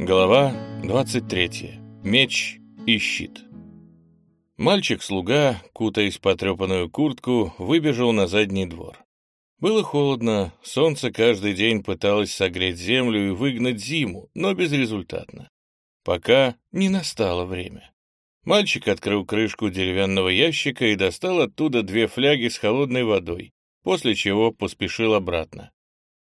Глава 23. Меч и щит. Мальчик-слуга, кутаясь в потрепанную куртку, выбежал на задний двор. Было холодно, солнце каждый день пыталось согреть землю и выгнать зиму, но безрезультатно. Пока не настало время. Мальчик открыл крышку деревянного ящика и достал оттуда две фляги с холодной водой, после чего поспешил обратно.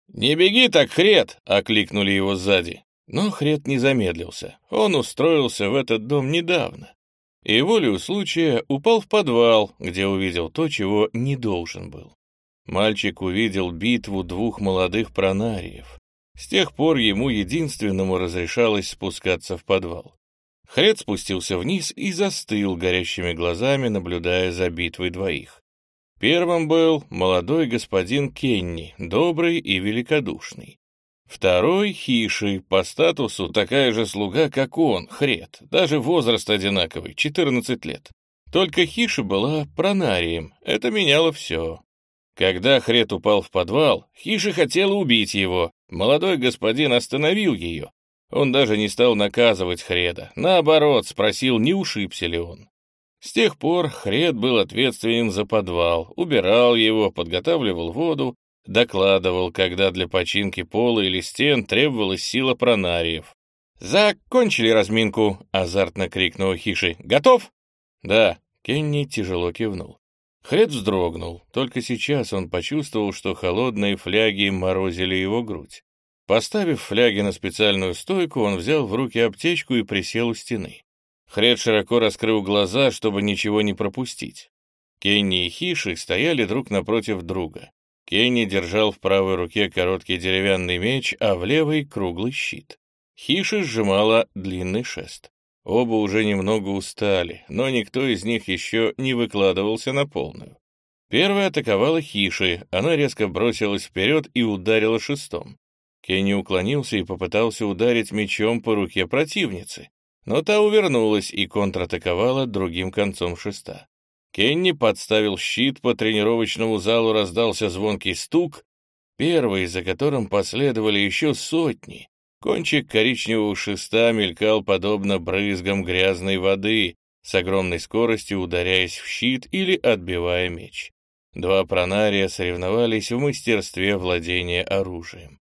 «Не беги так, Хрет!» — окликнули его сзади. Но Хрет не замедлился. Он устроился в этот дом недавно. И волею случая упал в подвал, где увидел то, чего не должен был. Мальчик увидел битву двух молодых пронариев. С тех пор ему единственному разрешалось спускаться в подвал. Хрет спустился вниз и застыл горящими глазами, наблюдая за битвой двоих. Первым был молодой господин Кенни, добрый и великодушный. Второй — Хиши, по статусу такая же слуга, как он, Хрет, даже возраст одинаковый, 14 лет. Только Хиши была пронарием, это меняло все. Когда Хрет упал в подвал, Хиши хотела убить его. Молодой господин остановил ее. Он даже не стал наказывать Хреда, наоборот, спросил, не ушибся ли он. С тех пор Хред был ответственен за подвал, убирал его, подготавливал воду, докладывал, когда для починки пола или стен требовалась сила пронариев. «Закончили разминку!» — азартно крикнул Хиши. «Готов?» «Да», — Кенни тяжело кивнул. Хред вздрогнул. Только сейчас он почувствовал, что холодные фляги морозили его грудь. Поставив фляги на специальную стойку, он взял в руки аптечку и присел у стены. Хред широко раскрыл глаза, чтобы ничего не пропустить. Кенни и Хиши стояли друг напротив друга. Кенни держал в правой руке короткий деревянный меч, а в левой — круглый щит. Хиши сжимала длинный шест. Оба уже немного устали, но никто из них еще не выкладывался на полную. Первая атаковала Хиши, она резко бросилась вперед и ударила шестом. Кенни уклонился и попытался ударить мечом по руке противницы, но та увернулась и контратаковала другим концом шеста. Кенни подставил щит, по тренировочному залу раздался звонкий стук, первый, за которым последовали еще сотни. Кончик коричневого шеста мелькал подобно брызгам грязной воды, с огромной скоростью ударяясь в щит или отбивая меч. Два пронария соревновались в мастерстве владения оружием.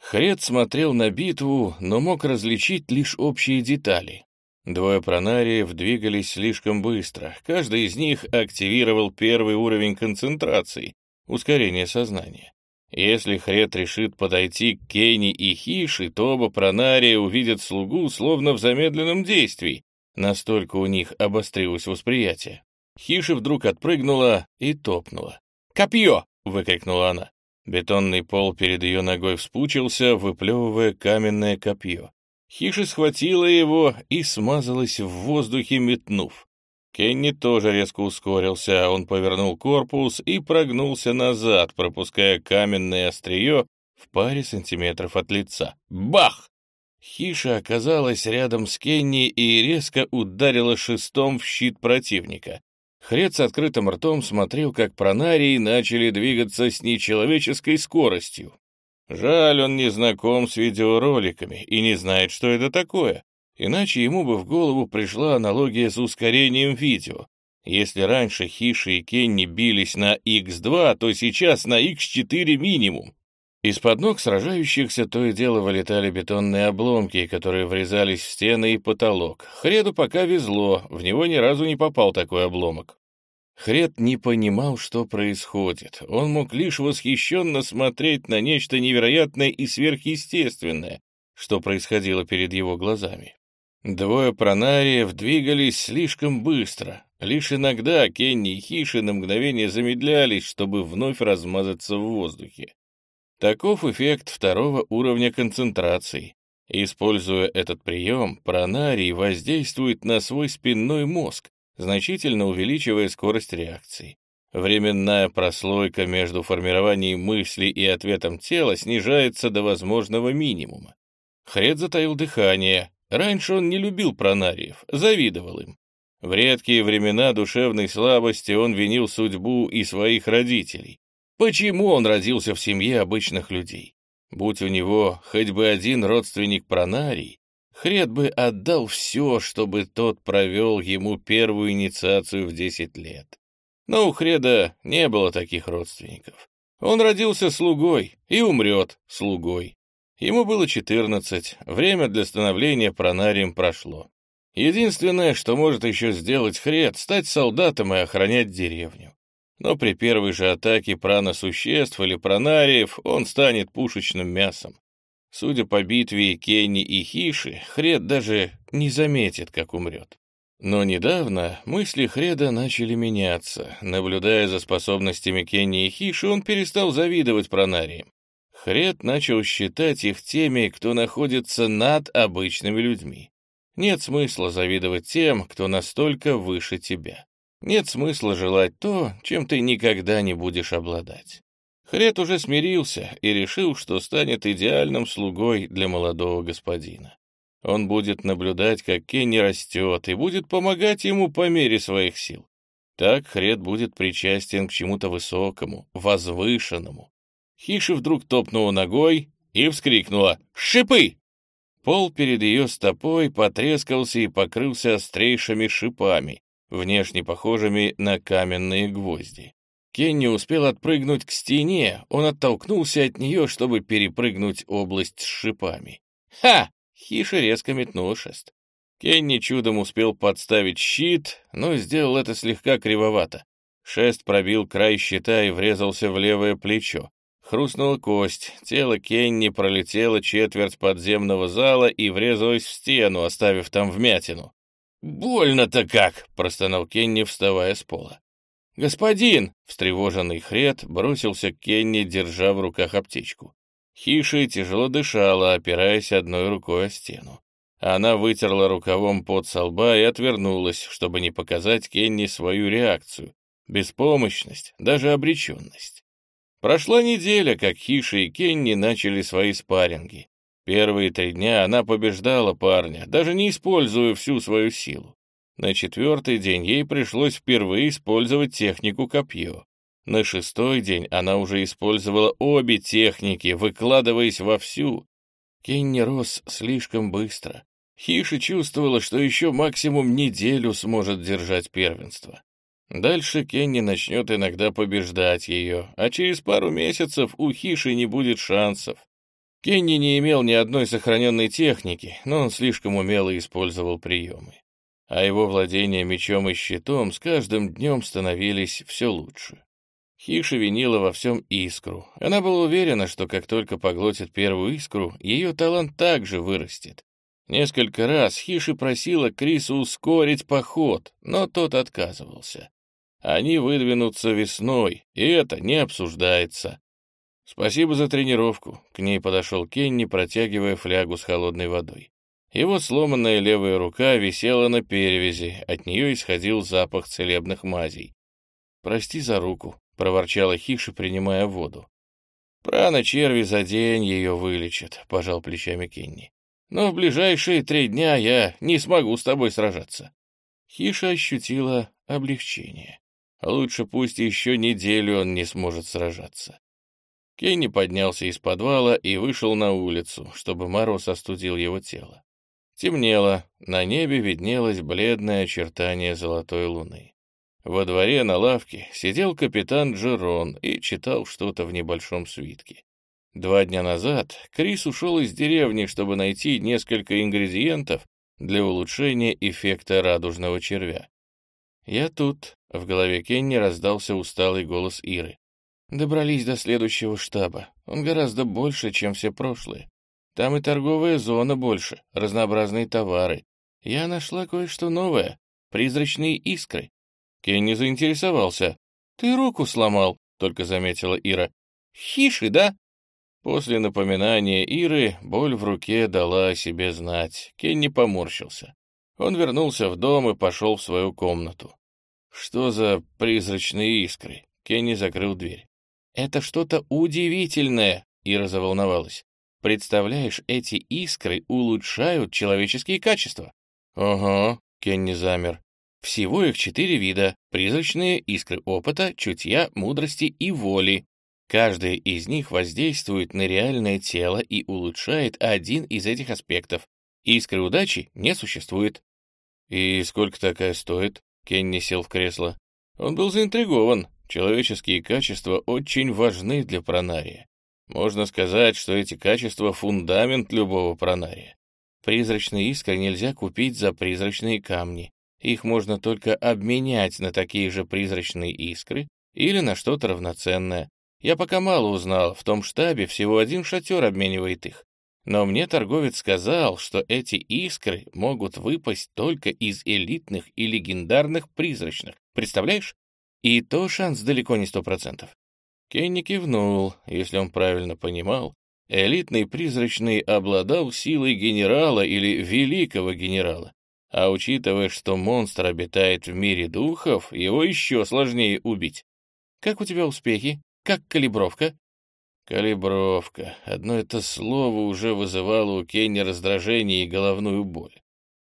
Хрет смотрел на битву, но мог различить лишь общие детали. Двое пронариев двигались слишком быстро. Каждый из них активировал первый уровень концентрации, ускорение сознания. Если Хрет решит подойти к Кенни и Хиши, то оба пронария увидят слугу словно в замедленном действии. Настолько у них обострилось восприятие. Хиши вдруг отпрыгнула и топнула. «Копье!» — выкрикнула она. Бетонный пол перед ее ногой вспучился, выплевывая каменное копье. Хиша схватила его и смазалась в воздухе, метнув. Кенни тоже резко ускорился, он повернул корпус и прогнулся назад, пропуская каменное острие в паре сантиметров от лица. Бах! Хиша оказалась рядом с Кенни и резко ударила шестом в щит противника. Хрет с открытым ртом смотрел, как пронарии начали двигаться с нечеловеческой скоростью. Жаль, он не знаком с видеороликами и не знает, что это такое. Иначе ему бы в голову пришла аналогия с ускорением видео. Если раньше Хиши и Кенни бились на X2, то сейчас на X4 минимум. Из-под ног сражающихся то и дело вылетали бетонные обломки, которые врезались в стены и потолок. Хреду пока везло, в него ни разу не попал такой обломок. Хрет не понимал, что происходит. Он мог лишь восхищенно смотреть на нечто невероятное и сверхъестественное, что происходило перед его глазами. Двое пронариев двигались слишком быстро. Лишь иногда Кенни и Хиши на мгновение замедлялись, чтобы вновь размазаться в воздухе. Таков эффект второго уровня концентрации. Используя этот прием, пронарий воздействует на свой спинной мозг, значительно увеличивая скорость реакции. Временная прослойка между формированием мысли и ответом тела снижается до возможного минимума. Хред затаил дыхание. Раньше он не любил пронариев, завидовал им. В редкие времена душевной слабости он винил судьбу и своих родителей. Почему он родился в семье обычных людей? Будь у него хоть бы один родственник пронарий, Хред бы отдал все, чтобы тот провел ему первую инициацию в 10 лет. Но у Хреда не было таких родственников. Он родился слугой и умрет слугой. Ему было 14, время для становления пронарием прошло. Единственное, что может еще сделать Хред, стать солдатом и охранять деревню. Но при первой же атаке праносуществ или пронариев он станет пушечным мясом. Судя по битве Кенни и Хиши, Хред даже не заметит, как умрет. Но недавно мысли Хреда начали меняться. Наблюдая за способностями Кенни и Хиши, он перестал завидовать пронариям. Хред начал считать их теми, кто находится над обычными людьми. Нет смысла завидовать тем, кто настолько выше тебя. Нет смысла желать то, чем ты никогда не будешь обладать. Хред уже смирился и решил, что станет идеальным слугой для молодого господина. Он будет наблюдать, как Кенни растет, и будет помогать ему по мере своих сил. Так Хред будет причастен к чему-то высокому, возвышенному. Хиша вдруг топнула ногой и вскрикнула «Шипы!». Пол перед ее стопой потрескался и покрылся острейшими шипами, внешне похожими на каменные гвозди. Кенни успел отпрыгнуть к стене, он оттолкнулся от нее, чтобы перепрыгнуть область с шипами. «Ха!» Хиша резко метнула шест. Кенни чудом успел подставить щит, но сделал это слегка кривовато. Шест пробил край щита и врезался в левое плечо. Хрустнула кость, тело Кенни пролетело четверть подземного зала и врезалось в стену, оставив там вмятину. «Больно-то как!» — простонал Кенни, вставая с пола. «Господин!» — встревоженный Хрет бросился к Кенни, держа в руках аптечку. Хиша тяжело дышала, опираясь одной рукой о стену. Она вытерла рукавом под со лба и отвернулась, чтобы не показать Кенни свою реакцию. Беспомощность, даже обреченность. Прошла неделя, как Хиша и Кенни начали свои спарринги. Первые три дня она побеждала парня, даже не используя всю свою силу. На четвертый день ей пришлось впервые использовать технику копье. На шестой день она уже использовала обе техники, выкладываясь вовсю. Кенни рос слишком быстро. Хиши чувствовала, что еще максимум неделю сможет держать первенство. Дальше Кенни начнет иногда побеждать ее, а через пару месяцев у Хиши не будет шансов. Кенни не имел ни одной сохраненной техники, но он слишком умело использовал приемы. А его владения мечом и щитом с каждым днем становились все лучше. Хиша винила во всем искру. Она была уверена, что как только поглотит первую искру, ее талант также вырастет. Несколько раз Хиши просила Криса ускорить поход, но тот отказывался. Они выдвинутся весной, и это не обсуждается. «Спасибо за тренировку», — к ней подошел Кенни, протягивая флягу с холодной водой. Его сломанная левая рука висела на перевязи, от нее исходил запах целебных мазей. «Прости за руку», — проворчала Хиша, принимая воду. «Прана черви за день ее вылечат», — пожал плечами Кенни. «Но в ближайшие три дня я не смогу с тобой сражаться». Хиша ощутила облегчение. Лучше пусть еще неделю он не сможет сражаться. Кенни поднялся из подвала и вышел на улицу, чтобы мороз остудил его тело. Темнело, на небе виднелось бледное очертание золотой луны. Во дворе на лавке сидел капитан Джерон и читал что-то в небольшом свитке. Два дня назад Крис ушел из деревни, чтобы найти несколько ингредиентов для улучшения эффекта радужного червя. «Я тут», — в голове Кенни раздался усталый голос Иры. «Добрались до следующего штаба. Он гораздо больше, чем все прошлые. Там и торговая зона больше, разнообразные товары. Я нашла кое-что новое. Призрачные искры. Кенни заинтересовался. «Ты руку сломал», — только заметила Ира. «Хиши, да?» После напоминания Иры боль в руке дала о себе знать. Кенни поморщился. Он вернулся в дом и пошел в свою комнату. «Что за призрачные искры?» Кенни закрыл дверь. «Это что-то удивительное», — Ира заволновалась. «Представляешь, эти искры улучшают человеческие качества». «Ага», — Кенни замер. Всего их четыре вида — призрачные искры опыта, чутья, мудрости и воли. Каждая из них воздействует на реальное тело и улучшает один из этих аспектов. Искры удачи не существует. «И сколько такая стоит?» Кенни сел в кресло. Он был заинтригован. Человеческие качества очень важны для пронария. Можно сказать, что эти качества — фундамент любого пронария. Призрачные искры нельзя купить за призрачные камни. Их можно только обменять на такие же призрачные искры или на что-то равноценное. Я пока мало узнал, в том штабе всего один шатер обменивает их. Но мне торговец сказал, что эти искры могут выпасть только из элитных и легендарных призрачных. Представляешь? И то шанс далеко не сто процентов. Кенни кивнул, если он правильно понимал. Элитный призрачный обладал силой генерала или великого генерала. А учитывая, что монстр обитает в мире духов, его еще сложнее убить. Как у тебя успехи? Как калибровка? Калибровка. Одно это слово уже вызывало у Кенни раздражение и головную боль.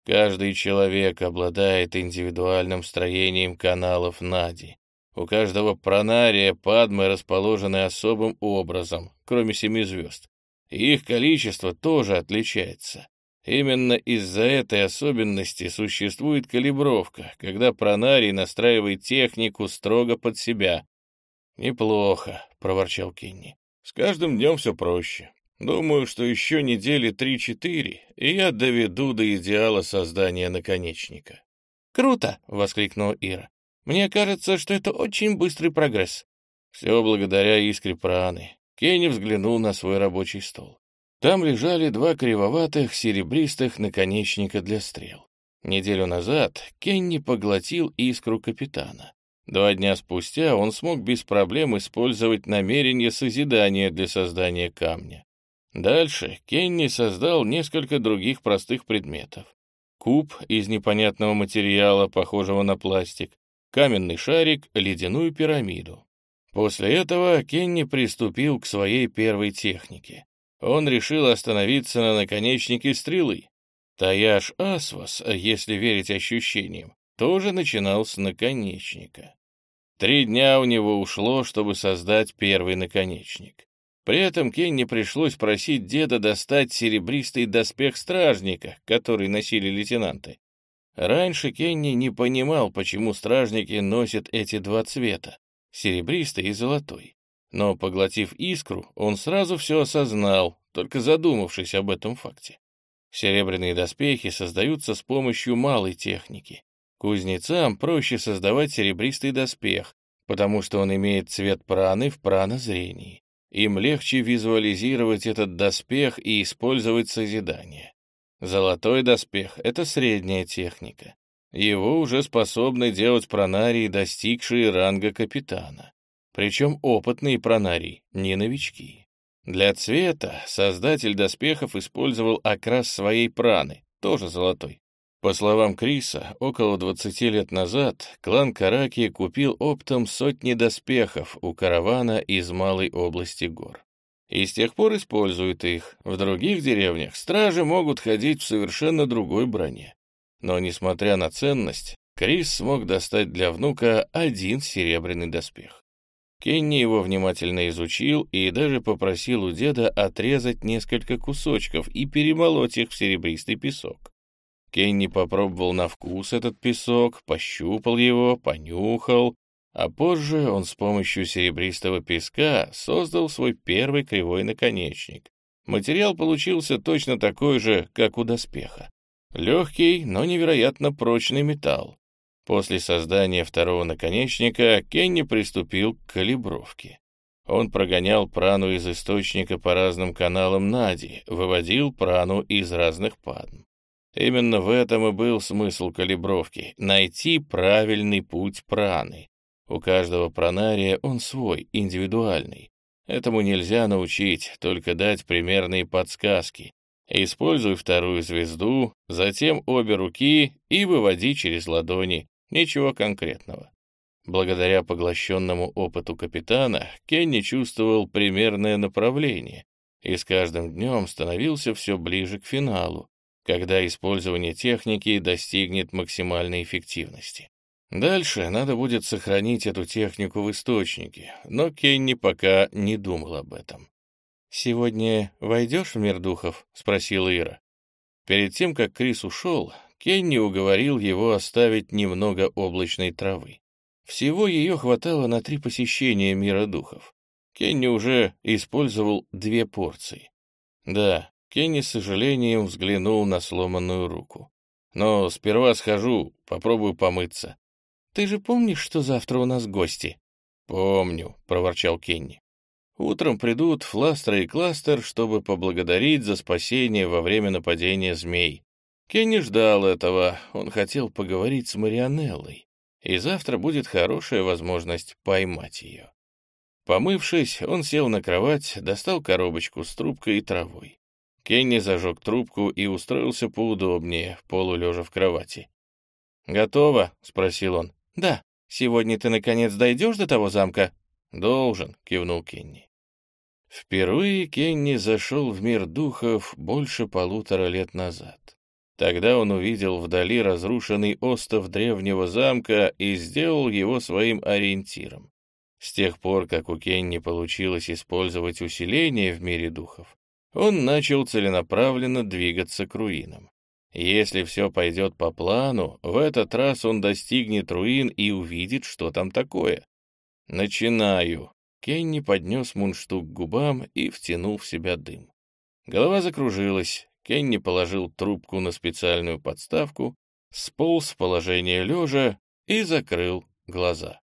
Каждый человек обладает индивидуальным строением каналов Нади. У каждого пронария падмы расположены особым образом, кроме семи звезд. их количество тоже отличается. Именно из-за этой особенности существует калибровка, когда пронарий настраивает технику строго под себя. «Неплохо», — проворчал Кенни. С каждым днем все проще. Думаю, что еще недели три-четыре, и я доведу до идеала создания наконечника. «Круто!» — воскликнула Ира. «Мне кажется, что это очень быстрый прогресс». Все благодаря искре праны. Кенни взглянул на свой рабочий стол. Там лежали два кривоватых серебристых наконечника для стрел. Неделю назад Кенни поглотил искру капитана. Два дня спустя он смог без проблем использовать намерение созидания для создания камня. Дальше Кенни создал несколько других простых предметов. Куб из непонятного материала, похожего на пластик, каменный шарик, ледяную пирамиду. После этого Кенни приступил к своей первой технике. Он решил остановиться на наконечнике стрелы. Таяж Асвас, если верить ощущениям, тоже начинал с наконечника. Три дня у него ушло, чтобы создать первый наконечник. При этом Кенни пришлось просить деда достать серебристый доспех стражника, который носили лейтенанты. Раньше Кенни не понимал, почему стражники носят эти два цвета — серебристый и золотой. Но, поглотив искру, он сразу все осознал, только задумавшись об этом факте. Серебряные доспехи создаются с помощью малой техники. Кузнецам проще создавать серебристый доспех, потому что он имеет цвет праны в пранозрении. Им легче визуализировать этот доспех и использовать созидание. Золотой доспех — это средняя техника. Его уже способны делать пронарии, достигшие ранга капитана. Причем опытные пронарии, не новички. Для цвета создатель доспехов использовал окрас своей праны, тоже золотой. По словам Криса, около 20 лет назад клан Караки купил оптом сотни доспехов у каравана из малой области гор. И с тех пор используют их. В других деревнях стражи могут ходить в совершенно другой броне. Но, несмотря на ценность, Крис смог достать для внука один серебряный доспех. Кенни его внимательно изучил и даже попросил у деда отрезать несколько кусочков и перемолоть их в серебристый песок. Кенни попробовал на вкус этот песок, пощупал его, понюхал, а позже он с помощью серебристого песка создал свой первый кривой наконечник. Материал получился точно такой же, как у доспеха. Легкий, но невероятно прочный металл. После создания второго наконечника Кенни приступил к калибровке. Он прогонял прану из источника по разным каналам Нади, выводил прану из разных падм. Именно в этом и был смысл калибровки — найти правильный путь праны. У каждого пранария он свой, индивидуальный. Этому нельзя научить, только дать примерные подсказки. Используй вторую звезду, затем обе руки и выводи через ладони. Ничего конкретного. Благодаря поглощенному опыту капитана, Кенни чувствовал примерное направление и с каждым днем становился все ближе к финалу, когда использование техники достигнет максимальной эффективности. Дальше надо будет сохранить эту технику в источнике, но Кенни пока не думал об этом. «Сегодня войдешь в мир духов?» — спросила Ира. Перед тем, как Крис ушел, Кенни уговорил его оставить немного облачной травы. Всего ее хватало на три посещения мира духов. Кенни уже использовал две порции. Да, Кенни с сожалением взглянул на сломанную руку. Но сперва схожу, попробую помыться. «Ты же помнишь, что завтра у нас гости?» «Помню», — проворчал Кенни. «Утром придут Фластер и Кластер, чтобы поблагодарить за спасение во время нападения змей. Кенни ждал этого, он хотел поговорить с Марианеллой, и завтра будет хорошая возможность поймать ее». Помывшись, он сел на кровать, достал коробочку с трубкой и травой. Кенни зажег трубку и устроился поудобнее, полулежа в кровати. «Готово?» — спросил он. «Да. Сегодня ты, наконец, дойдешь до того замка?» «Должен», — кивнул Кенни. Впервые Кенни зашел в мир духов больше полутора лет назад. Тогда он увидел вдали разрушенный остов древнего замка и сделал его своим ориентиром. С тех пор, как у Кенни получилось использовать усиление в мире духов, он начал целенаправленно двигаться к руинам. Если все пойдет по плану, в этот раз он достигнет руин и увидит, что там такое. Начинаю. Кенни поднес мундштук к губам и втянул в себя дым. Голова закружилась. Кенни положил трубку на специальную подставку, сполз в положение лежа и закрыл глаза.